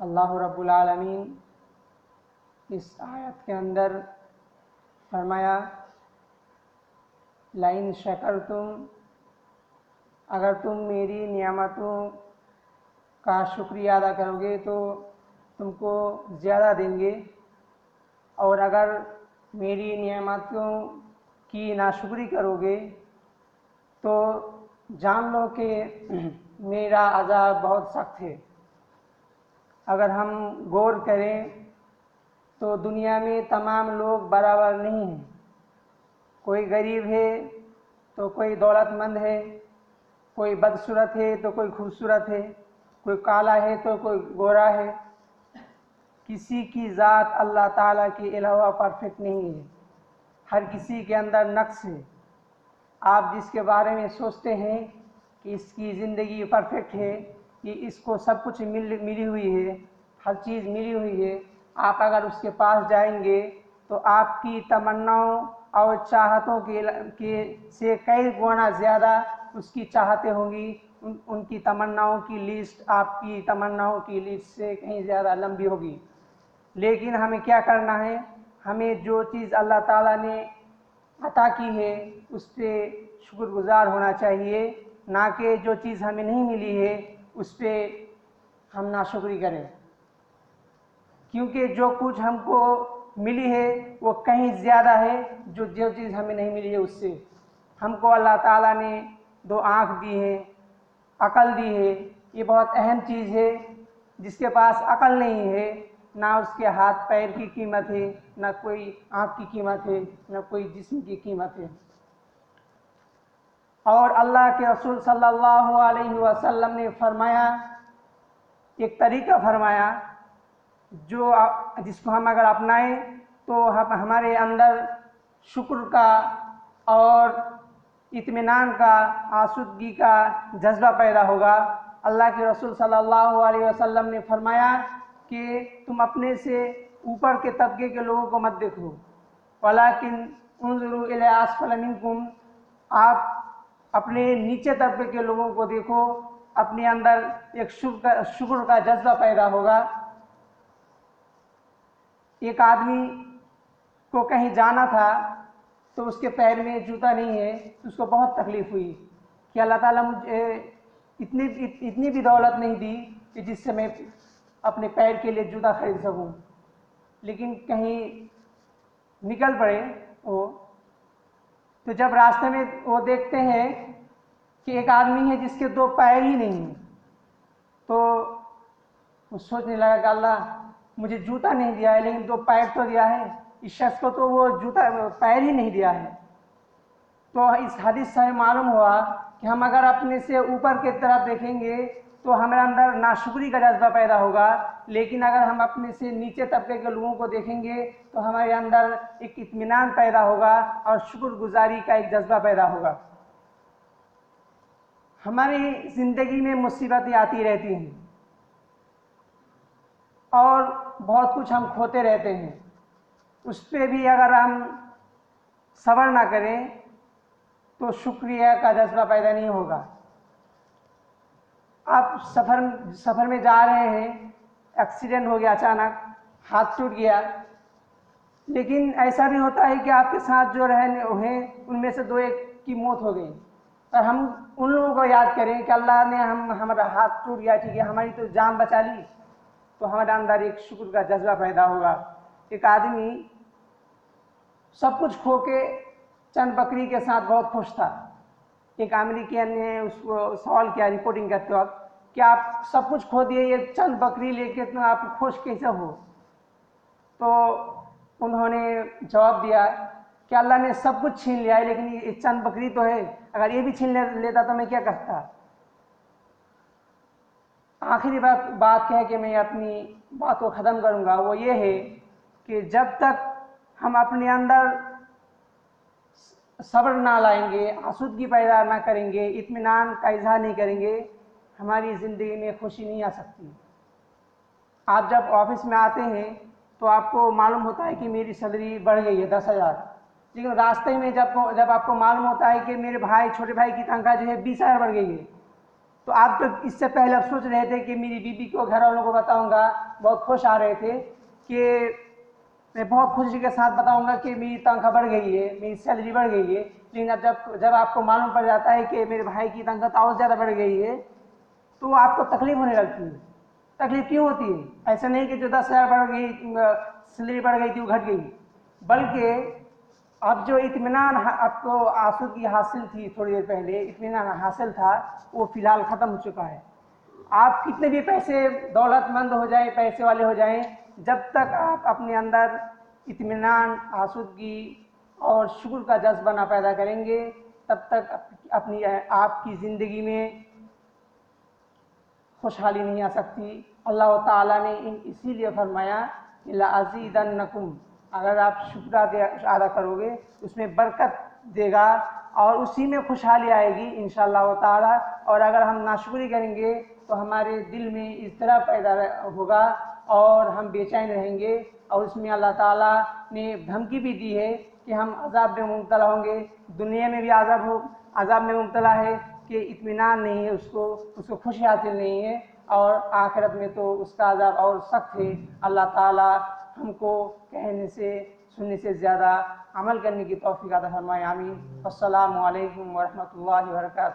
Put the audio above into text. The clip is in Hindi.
अल्लाह रब्बुल आलमीन, इस आयत के अंदर फरमाया, लाइन शकर तुम अगर तुम मेरी नियामतों का शुक्रिया अदा करोगे तो तुमको ज़्यादा देंगे। और अगर मेरी नियामतों की नाशुक्री करोगे तो जान लो कि मेरा अजाब बहुत सख्त है। अगर हम गौर करें तो दुनिया में तमाम लोग बराबर नहीं हैं। कोई गरीब है तो कोई दौलतमंद है, कोई बदसूरत है तो कोई खूबसूरत है, कोई काला है तो कोई गोरा है। किसी की ज़ात अल्लाह ताला के अलावा परफेक्ट नहीं है। हर किसी के अंदर नक्स है। आप जिसके बारे में सोचते हैं कि इसकी ज़िंदगी परफेक्ट है कि इसको सब कुछ मिल मिली हुई है हर चीज़ मिली हुई है। आप अगर उसके पास जाएँगे तो आपकी तमन्नाओं और चाहतों के, के से कई गुना ज़्यादा उसकी चाहते होंगी। उन, उनकी तमन्नाओं की लिस्ट आपकी तमन्नाओं की लिस्ट से कहीं ज़्यादा लंबी होगी। लेकिन हमें क्या करना है? हमें जो चीज़ अल्लाह ताला ने अता की है उस पर शुक्रगुजार होना चाहिए। ना कि जो चीज़ हमें नहीं मिली है उस पर हम नाशुक्री करें। क्योंकि जो कुछ हमको मिली है, वो कहीं ज़्यादा है, जो जो चीज़ हमें नहीं मिली है उससे। हमको अल्लाह ताला ने दो आँख दी है, अकल दी है। ये बहुत अहम चीज़ है, जिसके पास अकल नहीं है, ना उसके हाथ पैर की कीमत है, ना कोई आँख की कीमत है, ना कोई जिस्म की कीमत है। और अल्लाह के रसूल सल्लल्लाहु अलैहि वसल्लम ने फरमाया, एक तरीका फरमाया, जो जिसको हम अगर अपनाएँ तो हम, हमारे अंदर शुक्र का और इत्मीनान का, आसुदगी का जज्बा पैदा होगा। अल्लाह के रसूल सल्लल्लाहु अलैहि वसल्लम ने फरमाया कि तुम अपने से ऊपर के तबके के लोगों को मत देखो। वलाकिन उन आसफलमिनकुम आप अपने नीचे तबके के लोगों को देखो अपने अंदर एक शुक्र शुक्र का जज्बा पैदा होगा। एक आदमी को कहीं जाना था तो उसके पैर में जूता नहीं है तो उसको बहुत तकलीफ़ हुई कि अल्लाह ताला मुझे इतनी इत, इतनी भी दौलत नहीं दी कि जिससे मैं अपने पैर के लिए जूता खरीद सकूँ। लेकिन कहीं निकल पड़े वो तो जब रास्ते में वो देखते हैं कि एक आदमी है जिसके दो पैर ही नहीं हैं तो सोचने लगा कि अल्लाह, मुझे जूता नहीं दिया है, लेकिन दो पैर तो दिया है। इस शख्स को तो वो जूता पैर ही नहीं दिया है। तो इस हदीस से मालूम हुआ कि हम अगर अपने से ऊपर की तरफ़ देखेंगे तो हमारे अंदर नाशुक्री का जज्बा पैदा होगा। लेकिन अगर हम अपने से नीचे तबके के लोगों को देखेंगे तो हमारे अंदर एक इत्मीनान पैदा होगा और शुक्रगुजारी का एक जज्बा पैदा होगा। हमारी ज़िंदगी में मुसीबतें आती रहती हैं और बहुत कुछ हम खोते रहते हैं। उस पर भी अगर हम सबर ना करें तो शुक्रिया का जज्बा पैदा नहीं होगा। आप सफ़र सफ़र में जा रहे हैं एक्सीडेंट हो गया अचानक, हाथ टूट गया। लेकिन ऐसा भी होता है कि आपके साथ जो रहने, हैं, उनमें से दो एक की मौत हो गई। और हम उन लोगों को याद करें कि अल्लाह ने हम, हमारा हाथ टूट गया, ठीक है, हमारी तो जान बचा ली तो हमारे अंदर एक शुक्र का जज्बा पैदा होगा। एक आदमी सब कुछ खो के, चंद बकरी के साथ बहुत खुश था। एक अमेरिकन ने उसको सवाल किया रिपोर्टिंग करते वक्त कि आप सब कुछ खो दिए ये चंद बकरी लेके तो आप खुश कैसे हो? तो उन्होंने जवाब दिया कि अल्लाह ने सब कुछ छीन लिया है लेकिन ये चंद बकरी तो है। अगर ये भी छीन ले, लेता तो मैं क्या करता? आखिरी बात बात कह के मैं अपनी बात को ख़त्म करूँगा वो ये है कि जब तक हम अपने अंदर सब्र ना लाएँगे आसूदगी पैदा ना करेंगे, इत्मीनान का इजहार नहीं करेंगे, हमारी ज़िंदगी में खुशी नहीं आ सकती। आप जब ऑफ़िस में आते हैं तो आपको मालूम होता है कि मेरी सैलरी बढ़ गई है दस हज़ार। लेकिन रास्ते में जब जब आपको मालूम होता है कि मेरे भाई, छोटे भाई की तनख्वाह जो है बीस हज़ार बढ़ गई है तो आप तो इससे पहले आप सोच रहे थे कि मेरी बीबी को घर वालों को बताऊँगा, बहुत खुश आ रहे थे कि मैं बहुत खुशी के साथ बताऊँगा कि मेरी तनख्वाह बढ़ गई है, मेरी सैलरी बढ़ गई है। लेकिन अब जब जब आपको मालूम पड़ जाता है कि मेरे भाई की तनख्वाह और ज़्यादा बढ़ गई है तो आपको तकलीफ़ होने लगती है। तकलीफ़ क्यों होती है? ऐसा नहीं कि जो दस हज़ार बढ़ गई सैलरी बढ़ गई थी, वो घट गई। बल्कि अब जो इतमान आपको आसूदगी हासिल थी थोड़ी देर पहले इतमान हासिल था, वो फ़िलहाल ख़त्म हो चुका है। आप कितने भी पैसे दौलतमंद हो जाए, पैसे वाले हो जाएँ जब तक आप अपने अंदर इतमान आसूदगी और शुक्र का जज्बा ना पैदा करेंगे, तब तक अपनी आपकी ज़िंदगी में खुशहाली नहीं आ सकती। अल्लाह ताला ने इसीलिए फरमाया कि लाजीदन नकुम अगर आप शुक्र अदा करोगे, उसमें बरकत देगा और उसी में खुशहाली आएगी इन ताला। और अगर हम नाशुक्री करेंगे तो हमारे दिल में इस तरह पैदा होगा और हम बेचैन रहेंगे और उसमें अल्लाह ताला ने धमकी भी दी है कि हम अजाब में मुबतला होंगे। दुनिया में भी अजाब हो, अजाब में मुबतला है कि इतमान नहीं है उसको उसको खुशी हासिल नहीं है और आखिरत में तो उसका अजाब और सख्त है। अल्लाह ताला हमको कहने से, सुनने से ज़्यादा अमल करने की तोफ़ी अदा फरमाए। आमीन। अल्लाम वरहमल वर्का